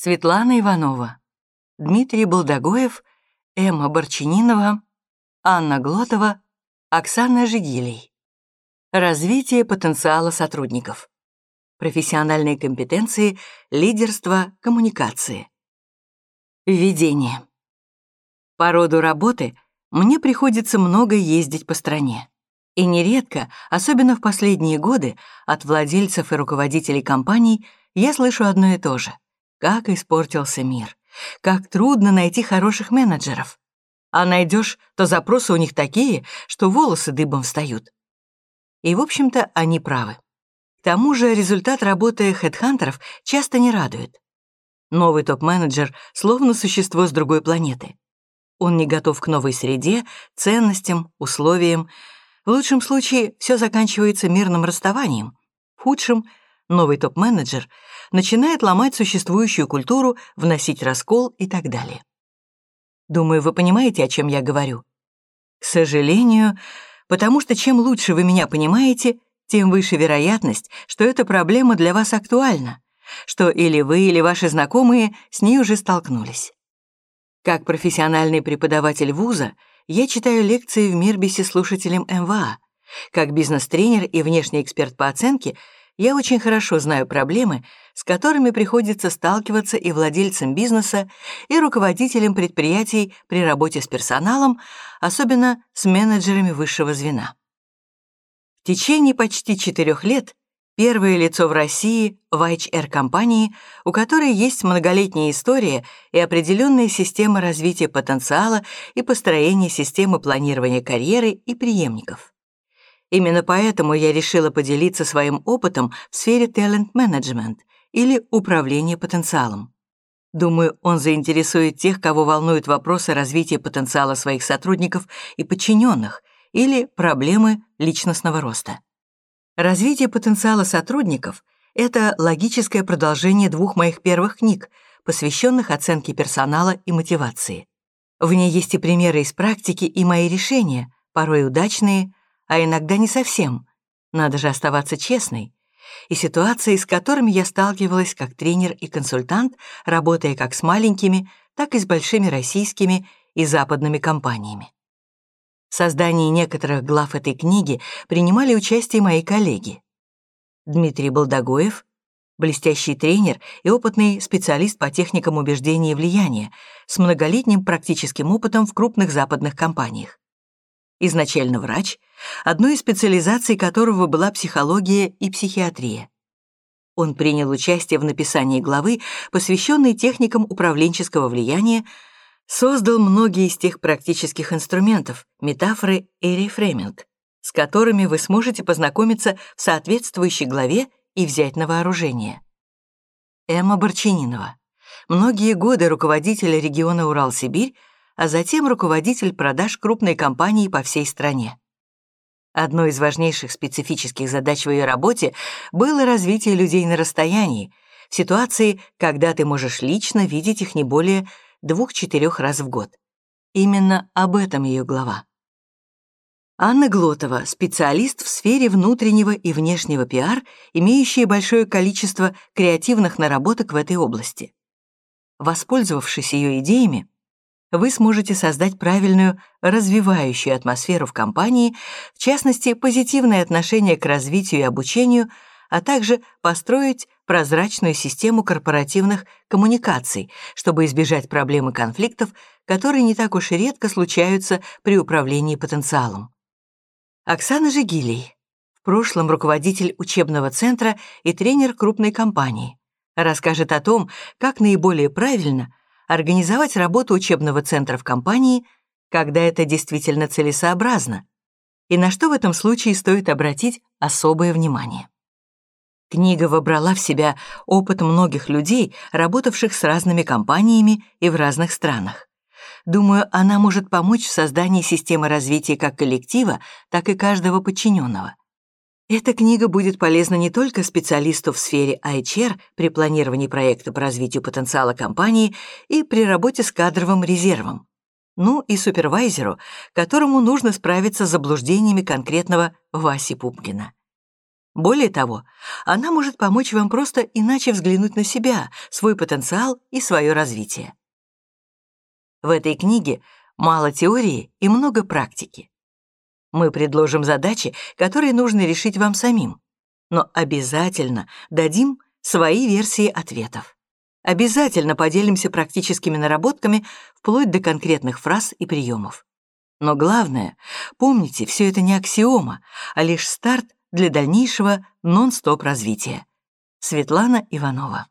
Светлана Иванова, Дмитрий Балдагоев, Эмма Борчининова, Анна Глотова, Оксана Жигилей. Развитие потенциала сотрудников. Профессиональные компетенции, лидерство, коммуникации. Введение. По роду работы мне приходится много ездить по стране. И нередко, особенно в последние годы, от владельцев и руководителей компаний я слышу одно и то же. Как испортился мир. Как трудно найти хороших менеджеров. А найдешь, то запросы у них такие, что волосы дыбом встают. И, в общем-то, они правы. К тому же результат работы хедхантеров часто не радует. Новый топ-менеджер словно существо с другой планеты. Он не готов к новой среде, ценностям, условиям. В лучшем случае все заканчивается мирным расставанием. В худшем новый топ-менеджер начинает ломать существующую культуру, вносить раскол и так далее. Думаю, вы понимаете, о чем я говорю. К сожалению, потому что чем лучше вы меня понимаете, тем выше вероятность, что эта проблема для вас актуальна, что или вы, или ваши знакомые с ней уже столкнулись. Как профессиональный преподаватель вуза, я читаю лекции в Мирбисе слушателям МВА. Как бизнес-тренер и внешний эксперт по оценке, я очень хорошо знаю проблемы, с которыми приходится сталкиваться и владельцам бизнеса, и руководителям предприятий при работе с персоналом, особенно с менеджерами высшего звена. В течение почти четырех лет первое лицо в России в HR-компании, у которой есть многолетняя история и определенная система развития потенциала и построения системы планирования карьеры и преемников. Именно поэтому я решила поделиться своим опытом в сфере talent-management или управления потенциалом. Думаю, он заинтересует тех, кого волнуют вопросы развития потенциала своих сотрудников и подчиненных или проблемы личностного роста. Развитие потенциала сотрудников — это логическое продолжение двух моих первых книг, посвященных оценке персонала и мотивации. В ней есть и примеры из практики, и мои решения, порой удачные, а иногда не совсем. Надо же оставаться честной. И ситуации, с которыми я сталкивалась как тренер и консультант, работая как с маленькими, так и с большими российскими и западными компаниями. В создании некоторых глав этой книги принимали участие мои коллеги. Дмитрий Балдагоев, блестящий тренер и опытный специалист по техникам убеждения и влияния с многолетним практическим опытом в крупных западных компаниях изначально врач, одной из специализаций которого была психология и психиатрия. Он принял участие в написании главы, посвященной техникам управленческого влияния, создал многие из тех практических инструментов, метафоры и рефрейминг, с которыми вы сможете познакомиться в соответствующей главе и взять на вооружение. Эмма Борчининова. Многие годы руководитель региона Урал-Сибирь, а затем руководитель продаж крупной компании по всей стране. Одной из важнейших специфических задач в ее работе было развитие людей на расстоянии, в ситуации, когда ты можешь лично видеть их не более двух-четырех раз в год. Именно об этом ее глава. Анна Глотова, специалист в сфере внутреннего и внешнего пиар, имеющая большое количество креативных наработок в этой области. Воспользовавшись ее идеями, вы сможете создать правильную, развивающую атмосферу в компании, в частности, позитивное отношение к развитию и обучению, а также построить прозрачную систему корпоративных коммуникаций, чтобы избежать проблем и конфликтов, которые не так уж и редко случаются при управлении потенциалом. Оксана Жигилей, в прошлом руководитель учебного центра и тренер крупной компании, расскажет о том, как наиболее правильно – организовать работу учебного центра в компании, когда это действительно целесообразно, и на что в этом случае стоит обратить особое внимание. Книга вобрала в себя опыт многих людей, работавших с разными компаниями и в разных странах. Думаю, она может помочь в создании системы развития как коллектива, так и каждого подчиненного. Эта книга будет полезна не только специалисту в сфере HR при планировании проекта по развитию потенциала компании и при работе с кадровым резервом, ну и супервайзеру, которому нужно справиться с заблуждениями конкретного Васи Пупкина. Более того, она может помочь вам просто иначе взглянуть на себя, свой потенциал и свое развитие. В этой книге мало теории и много практики. Мы предложим задачи, которые нужно решить вам самим, но обязательно дадим свои версии ответов. Обязательно поделимся практическими наработками вплоть до конкретных фраз и приемов. Но главное, помните, все это не аксиома, а лишь старт для дальнейшего нон-стоп развития. Светлана Иванова